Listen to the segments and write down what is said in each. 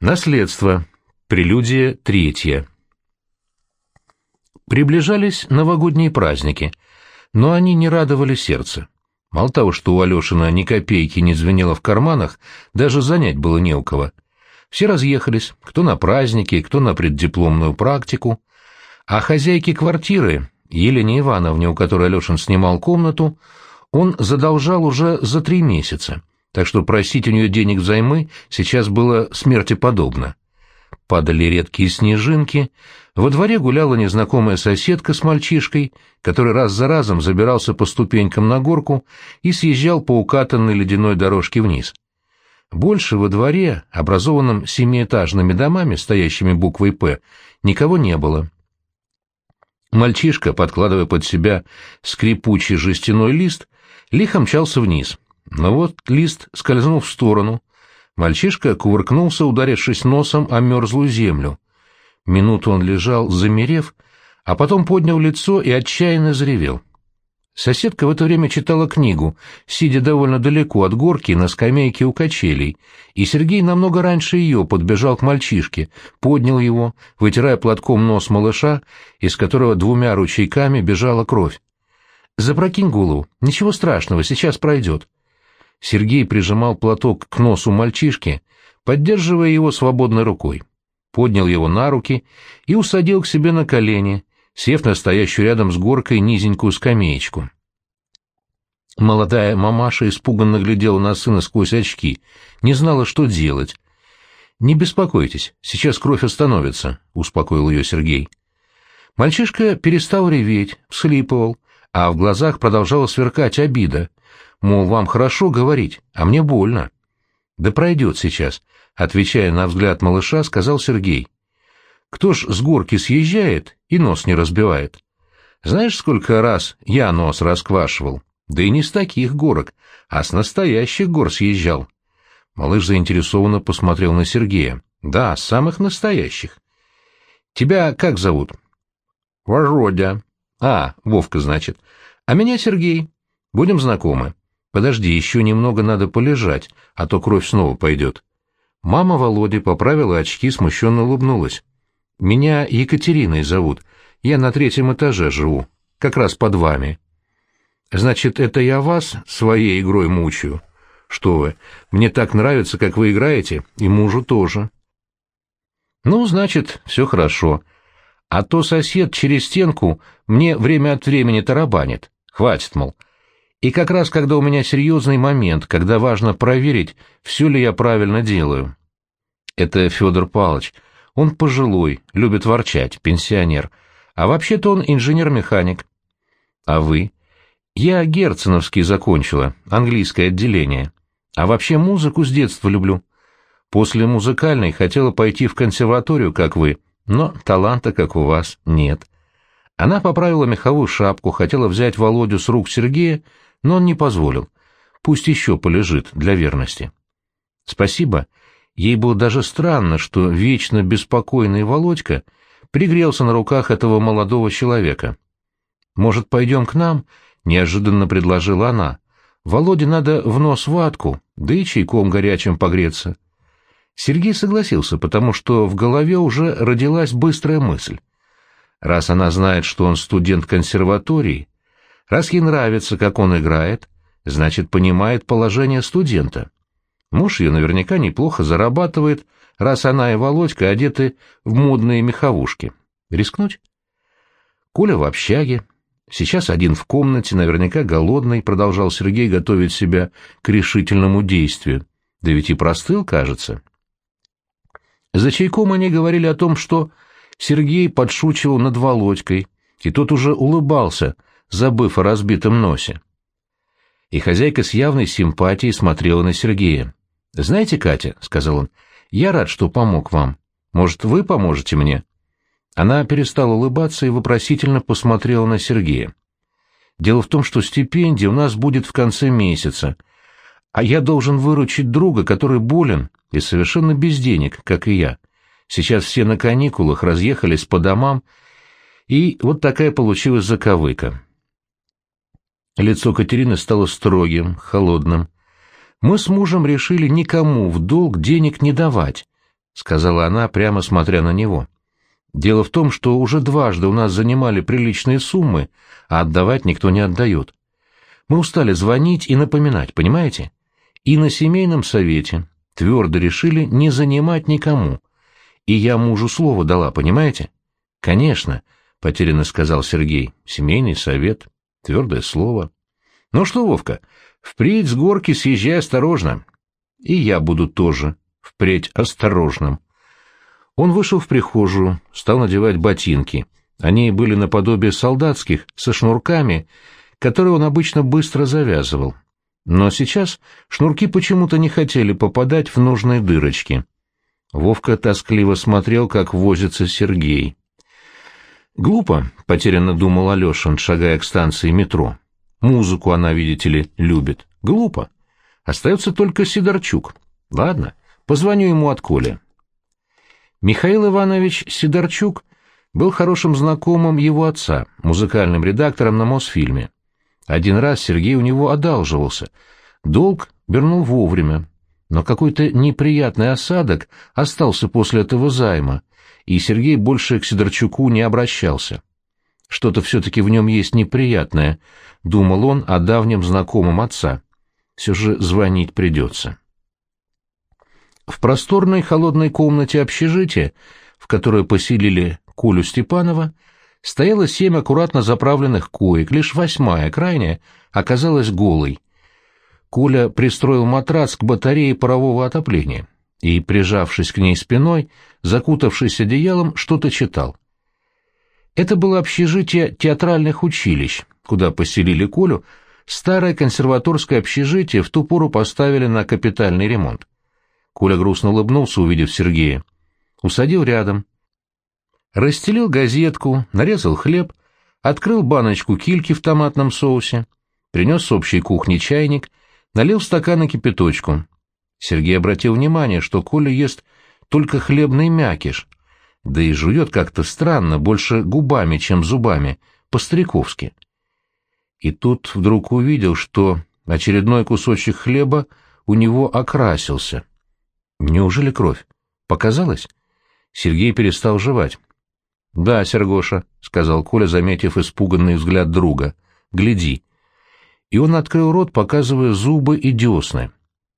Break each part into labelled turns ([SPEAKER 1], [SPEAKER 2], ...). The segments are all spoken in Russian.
[SPEAKER 1] Наследство. Прелюдия третья. Приближались новогодние праздники, но они не радовали сердце. Мало того, что у Алешина ни копейки не звенело в карманах, даже занять было не у кого. Все разъехались, кто на праздники, кто на преддипломную практику, а хозяйке квартиры, Елене Ивановне, у которой Алешин снимал комнату, он задолжал уже за три месяца — так что просить у нее денег взаймы сейчас было смерти подобно. Падали редкие снежинки, во дворе гуляла незнакомая соседка с мальчишкой, который раз за разом забирался по ступенькам на горку и съезжал по укатанной ледяной дорожке вниз. Больше во дворе, образованном семиэтажными домами, стоящими буквой «П», никого не было. Мальчишка, подкладывая под себя скрипучий жестяной лист, лихо мчался вниз — но вот лист скользнул в сторону. Мальчишка кувыркнулся, ударившись носом о мерзлую землю. Минуту он лежал, замерев, а потом поднял лицо и отчаянно заревел. Соседка в это время читала книгу, сидя довольно далеко от горки на скамейке у качелей, и Сергей намного раньше ее подбежал к мальчишке, поднял его, вытирая платком нос малыша, из которого двумя ручейками бежала кровь. «Запрокинь голову, ничего страшного, сейчас пройдет». Сергей прижимал платок к носу мальчишки, поддерживая его свободной рукой. Поднял его на руки и усадил к себе на колени, сев на стоящую рядом с горкой низенькую скамеечку. Молодая мамаша испуганно глядела на сына сквозь очки, не знала, что делать. «Не беспокойтесь, сейчас кровь остановится», — успокоил ее Сергей. Мальчишка перестал реветь, всхлипывал, а в глазах продолжала сверкать обида, мол, вам хорошо говорить, а мне больно. Да пройдет сейчас, отвечая на взгляд малыша, сказал Сергей. Кто ж с горки съезжает и нос не разбивает? Знаешь, сколько раз я нос расквашивал? Да и не с таких горок, а с настоящих гор съезжал. Малыш заинтересованно посмотрел на Сергея. Да, самых настоящих. Тебя как зовут? Володя. А, Вовка, значит. А меня Сергей. Будем знакомы. Подожди, еще немного надо полежать, а то кровь снова пойдет. Мама Володи поправила очки, смущенно улыбнулась. Меня Екатериной зовут. Я на третьем этаже живу, как раз под вами. Значит, это я вас своей игрой мучаю? Что вы, мне так нравится, как вы играете, и мужу тоже. Ну, значит, все хорошо. А то сосед через стенку мне время от времени тарабанит. Хватит, мол. И как раз когда у меня серьезный момент, когда важно проверить, все ли я правильно делаю. Это Федор Павлович. Он пожилой, любит ворчать, пенсионер. А вообще-то он инженер-механик. А вы? Я Герценовский закончила, английское отделение. А вообще музыку с детства люблю. После музыкальной хотела пойти в консерваторию, как вы, но таланта, как у вас, нет. Она поправила меховую шапку, хотела взять Володю с рук Сергея, но он не позволил. Пусть еще полежит для верности. Спасибо. Ей было даже странно, что вечно беспокойный Володька пригрелся на руках этого молодого человека. «Может, пойдем к нам?» — неожиданно предложила она. «Володе надо в нос ватку, да и чайком горячим погреться». Сергей согласился, потому что в голове уже родилась быстрая мысль. Раз она знает, что он студент консерватории, Раз ей нравится, как он играет, значит, понимает положение студента. Муж ее наверняка неплохо зарабатывает, раз она и Володька одеты в модные меховушки. Рискнуть? Коля в общаге. Сейчас один в комнате, наверняка голодный, продолжал Сергей готовить себя к решительному действию. Да ведь и простыл, кажется. За чайком они говорили о том, что Сергей подшучивал над Володькой, и тот уже улыбался — забыв о разбитом носе. И хозяйка с явной симпатией смотрела на Сергея. «Знаете, Катя», — сказал он, — «я рад, что помог вам. Может, вы поможете мне?» Она перестала улыбаться и вопросительно посмотрела на Сергея. «Дело в том, что стипендия у нас будет в конце месяца, а я должен выручить друга, который болен и совершенно без денег, как и я. Сейчас все на каникулах разъехались по домам, и вот такая получилась заковыка. Лицо Катерины стало строгим, холодным. Мы с мужем решили никому в долг денег не давать. сказала она, прямо смотря на него. «Дело в том, что уже дважды у нас занимали приличные суммы, а отдавать никто не отдает. Мы устали звонить и напоминать, понимаете? И на семейном совете твердо решили не занимать никому. И я мужу слово дала, понимаете? Конечно, — потерянно сказал Сергей, — семейный совет, твердое слово. Ну что, Вовка, впредь с горки съезжай осторожно. И я буду тоже впредь осторожным. Он вышел в прихожую, стал надевать ботинки. Они были наподобие солдатских, со шнурками, которые он обычно быстро завязывал. Но сейчас шнурки почему-то не хотели попадать в нужные дырочки. Вовка тоскливо смотрел, как возится Сергей. «Глупо», — потерянно думал Алешин, шагая к станции метро. «Музыку она, видите ли, любит. Глупо. Остается только Сидорчук. Ладно, позвоню ему от Коли». Михаил Иванович Сидорчук был хорошим знакомым его отца, музыкальным редактором на Мосфильме. Один раз Сергей у него одалживался. Долг вернул вовремя, но какой-то неприятный осадок остался после этого займа, и Сергей больше к Сидорчуку не обращался. Что-то все-таки в нем есть неприятное, — думал он о давнем знакомом отца. Все же звонить придется. В просторной холодной комнате общежития, в которой поселили Колю Степанова, стояло семь аккуратно заправленных коек, лишь восьмая, крайняя, оказалась голой. Коля пристроил матрас к батарее парового отопления и, прижавшись к ней спиной, закутавшись одеялом, что-то читал. Это было общежитие театральных училищ, куда поселили Колю, старое консерваторское общежитие в ту пору поставили на капитальный ремонт. Коля грустно улыбнулся, увидев Сергея. Усадил рядом, расстелил газетку, нарезал хлеб, открыл баночку кильки в томатном соусе, принес с общей кухни чайник, налил в стаканы кипяточку. Сергей обратил внимание, что Коля ест только хлебный мякиш, да и жует как-то странно, больше губами, чем зубами, по-стариковски. И тут вдруг увидел, что очередной кусочек хлеба у него окрасился. Неужели кровь? Показалось? Сергей перестал жевать. «Да, Сергоша», — сказал Коля, заметив испуганный взгляд друга. «Гляди». И он открыл рот, показывая зубы и десны.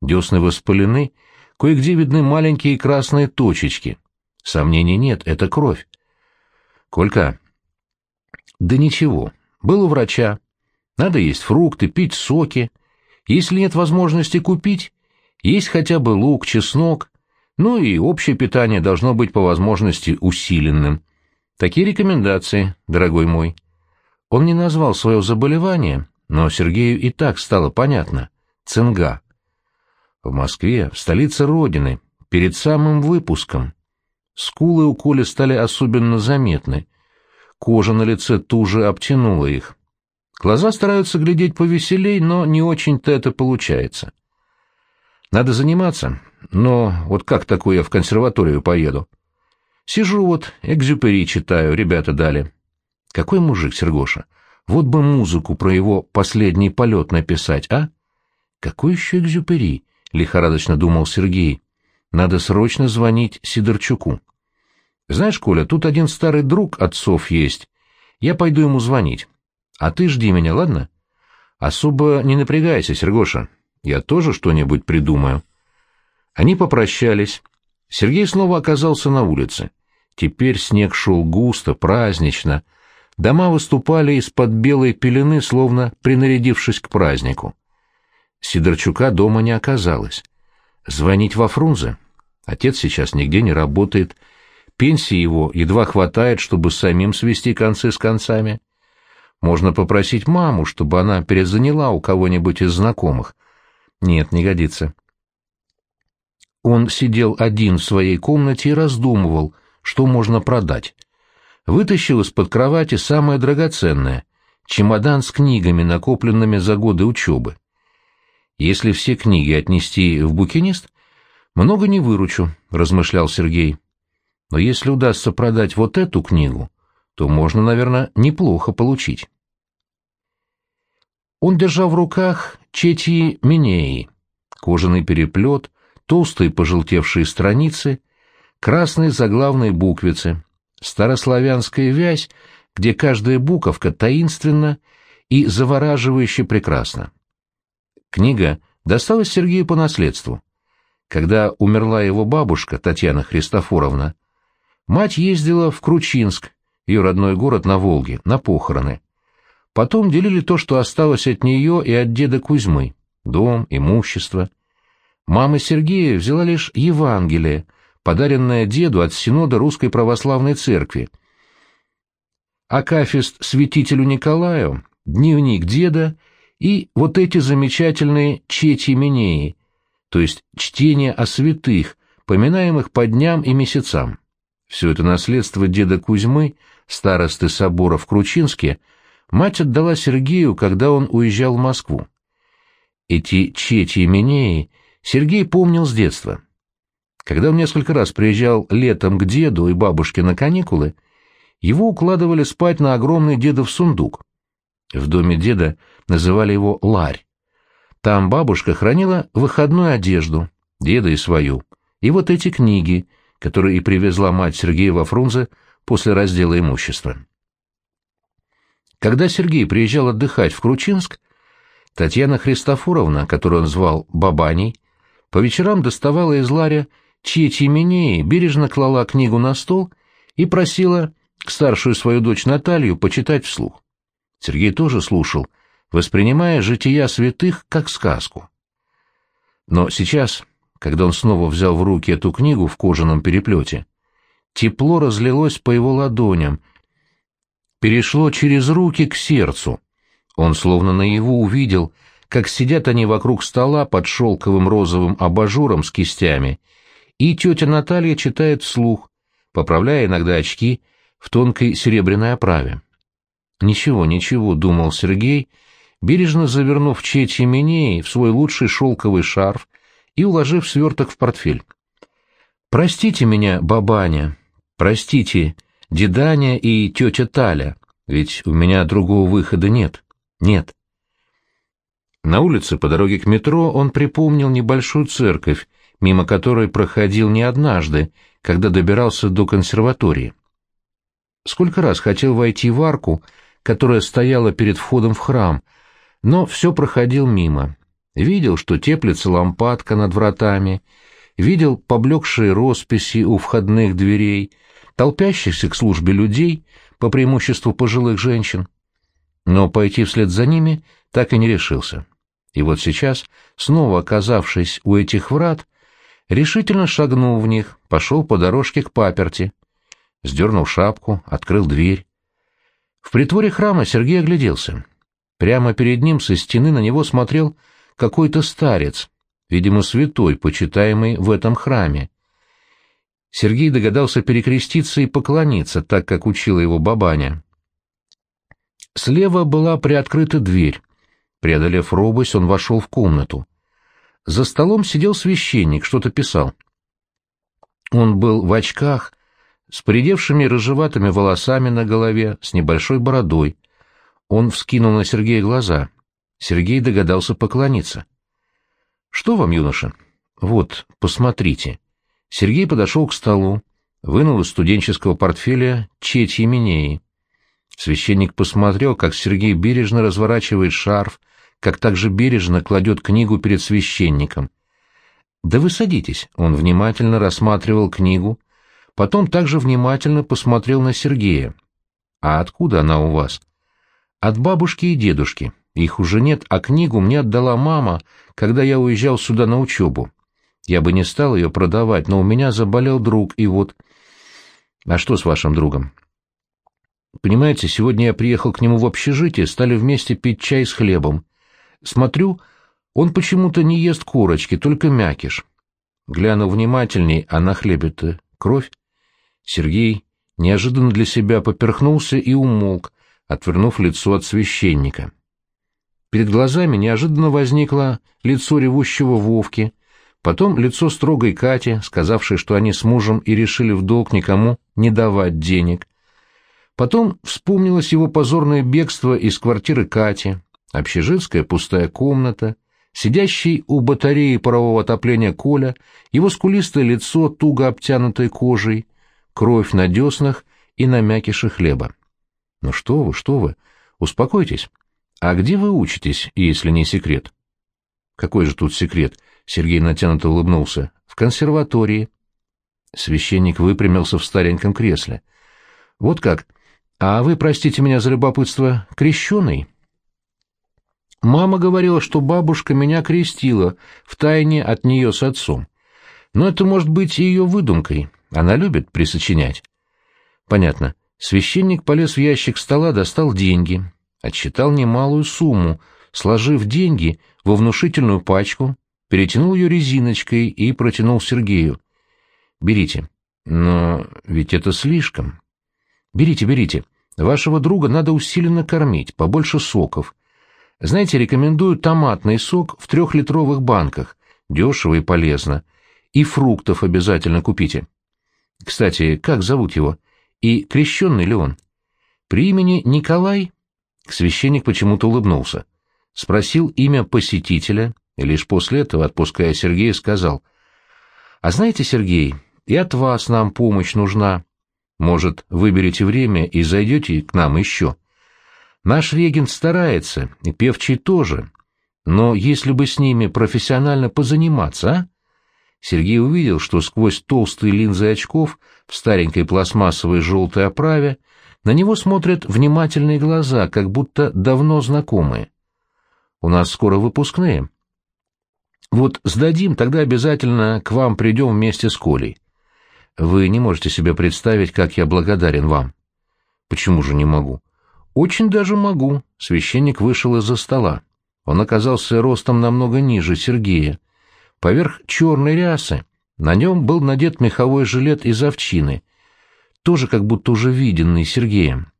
[SPEAKER 1] Десны воспалены, кое-где видны маленькие красные точечки. Сомнений нет, это кровь. «Колька». «Да ничего, был у врача. Надо есть фрукты, пить соки. Если нет возможности купить, есть хотя бы лук, чеснок, ну и общее питание должно быть по возможности усиленным. Такие рекомендации, дорогой мой. Он не назвал свое заболевание, но Сергею и так стало понятно. Цинга. В Москве, в столице Родины, перед самым выпуском. Скулы у Коли стали особенно заметны. Кожа на лице туже обтянула их. Глаза стараются глядеть повеселей, но не очень-то это получается. Надо заниматься, но вот как такое я в консерваторию поеду? Сижу вот, экзюпери читаю, ребята дали. Какой мужик, Сергоша? Вот бы музыку про его последний полет написать, а? Какой еще экзюпери? Лихорадочно думал Сергей. Надо срочно звонить Сидорчуку. Знаешь, Коля, тут один старый друг отцов есть. Я пойду ему звонить. А ты жди меня, ладно? Особо не напрягайся, Сергоша. Я тоже что-нибудь придумаю. Они попрощались. Сергей снова оказался на улице. Теперь снег шел густо, празднично. Дома выступали из-под белой пелены, словно принарядившись к празднику. Сидорчука дома не оказалось. Звонить во Фрунзе? Отец сейчас нигде не работает. Пенсии его едва хватает, чтобы самим свести концы с концами. Можно попросить маму, чтобы она перезаняла у кого-нибудь из знакомых. Нет, не годится. Он сидел один в своей комнате и раздумывал — что можно продать. Вытащил из-под кровати самое драгоценное — чемодан с книгами, накопленными за годы учебы. Если все книги отнести в букинист, много не выручу, — размышлял Сергей. Но если удастся продать вот эту книгу, то можно, наверное, неплохо получить. Он держал в руках четьи Минеи, кожаный переплет, толстые пожелтевшие страницы, красные заглавные буквицы, старославянская вязь, где каждая буковка таинственна и завораживающе прекрасна. Книга досталась Сергею по наследству. Когда умерла его бабушка, Татьяна Христофоровна, мать ездила в Кручинск, ее родной город на Волге, на похороны. Потом делили то, что осталось от нее и от деда Кузьмы, дом, имущество. Мама Сергея взяла лишь Евангелие, подаренное деду от Синода Русской Православной Церкви. Акафист святителю Николаю, дневник деда и вот эти замечательные чети Минеи, то есть чтение о святых, поминаемых по дням и месяцам. Все это наследство деда Кузьмы, старосты собора в Кручинске, мать отдала Сергею, когда он уезжал в Москву. Эти чети Минеи Сергей помнил с детства. Когда он несколько раз приезжал летом к деду и бабушке на каникулы, его укладывали спать на огромный дедов сундук. В доме деда называли его ларь. Там бабушка хранила выходную одежду, деда и свою, и вот эти книги, которые и привезла мать Сергея во Фрунзе после раздела имущества. Когда Сергей приезжал отдыхать в Кручинск, Татьяна Христофоровна, которую он звал Бабаней, по вечерам доставала из ларя именеи, бережно клала книгу на стол и просила старшую свою дочь Наталью почитать вслух. Сергей тоже слушал, воспринимая жития святых как сказку. Но сейчас, когда он снова взял в руки эту книгу в кожаном переплете, тепло разлилось по его ладоням, перешло через руки к сердцу. Он словно наяву увидел, как сидят они вокруг стола под шелковым розовым абажуром с кистями, и тетя Наталья читает вслух, поправляя иногда очки в тонкой серебряной оправе. «Ничего, ничего», — думал Сергей, бережно завернув чети Минеи в свой лучший шелковый шарф и уложив сверток в портфель. «Простите меня, бабаня, простите, деданя и тетя Таля, ведь у меня другого выхода нет. Нет». На улице по дороге к метро он припомнил небольшую церковь, мимо которой проходил не однажды, когда добирался до консерватории. Сколько раз хотел войти в арку, которая стояла перед входом в храм, но все проходил мимо. Видел, что теплится лампадка над вратами, видел поблекшие росписи у входных дверей, толпящихся к службе людей, по преимуществу пожилых женщин. Но пойти вслед за ними так и не решился. И вот сейчас, снова оказавшись у этих врат, решительно шагнул в них, пошел по дорожке к паперти. Сдернул шапку, открыл дверь. В притворе храма Сергей огляделся. Прямо перед ним со стены на него смотрел какой-то старец, видимо, святой, почитаемый в этом храме. Сергей догадался перекреститься и поклониться, так как учила его бабаня. Слева была приоткрыта дверь. Преодолев робость, он вошел в комнату. За столом сидел священник, что-то писал. Он был в очках, с придевшими рыжеватыми волосами на голове, с небольшой бородой. Он вскинул на Сергея глаза. Сергей догадался поклониться. — Что вам, юноша? — Вот, посмотрите. Сергей подошел к столу, вынул из студенческого портфеля четь Еменеи. Священник посмотрел, как Сергей бережно разворачивает шарф, как также бережно кладет книгу перед священником. «Да вы садитесь», — он внимательно рассматривал книгу, потом также внимательно посмотрел на Сергея. «А откуда она у вас?» «От бабушки и дедушки. Их уже нет, а книгу мне отдала мама, когда я уезжал сюда на учебу. Я бы не стал ее продавать, но у меня заболел друг, и вот...» «А что с вашим другом?» «Понимаете, сегодня я приехал к нему в общежитие, стали вместе пить чай с хлебом. Смотрю, он почему-то не ест корочки, только мякиш. Гляну внимательней, а на хлебе-то кровь. Сергей неожиданно для себя поперхнулся и умолк, отвернув лицо от священника. Перед глазами неожиданно возникло лицо ревущего Вовки, потом лицо строгой Кати, сказавшей, что они с мужем и решили в долг никому не давать денег. Потом вспомнилось его позорное бегство из квартиры Кати, общежитская пустая комната, Сидящий у батареи парового отопления Коля, его скулистое лицо, туго обтянутое кожей, кровь на деснах и на мякише хлеба. «Ну что вы, что вы, успокойтесь. А где вы учитесь, если не секрет?» «Какой же тут секрет?» — Сергей натянуто улыбнулся. «В консерватории». Священник выпрямился в стареньком кресле. «Вот как? А вы, простите меня за любопытство, крещеный?» Мама говорила, что бабушка меня крестила, втайне от нее с отцом. Но это может быть ее выдумкой. Она любит присочинять. Понятно. Священник полез в ящик стола, достал деньги. Отсчитал немалую сумму, сложив деньги во внушительную пачку, перетянул ее резиночкой и протянул Сергею. «Берите». «Но ведь это слишком». «Берите, берите. Вашего друга надо усиленно кормить, побольше соков. Знаете, рекомендую томатный сок в трехлитровых банках. Дешево и полезно. И фруктов обязательно купите. Кстати, как зовут его? И крещенный ли он? При имени Николай? Священник почему-то улыбнулся. Спросил имя посетителя, и лишь после этого, отпуская Сергея, сказал. «А знаете, Сергей, и от вас нам помощь нужна. Может, выберете время и зайдете к нам еще?» Наш регент старается, и певчий тоже. Но если бы с ними профессионально позаниматься, а? Сергей увидел, что сквозь толстые линзы очков в старенькой пластмассовой желтой оправе на него смотрят внимательные глаза, как будто давно знакомые. У нас скоро выпускные. Вот сдадим, тогда обязательно к вам придем вместе с Колей. Вы не можете себе представить, как я благодарен вам. Почему же не могу? «Очень даже могу». Священник вышел из-за стола. Он оказался ростом намного ниже Сергея. Поверх черной рясы на нем был надет меховой жилет из овчины, тоже как будто уже виденный Сергеем.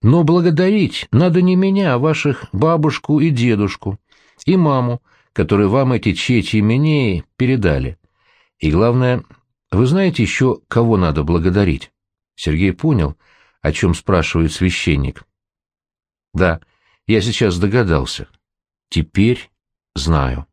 [SPEAKER 1] «Но благодарить надо не меня, а ваших бабушку и дедушку, и маму, которые вам эти чети именеи передали. И главное, вы знаете еще, кого надо благодарить?» Сергей понял, о чем спрашивает священник. Да, я сейчас догадался. Теперь знаю.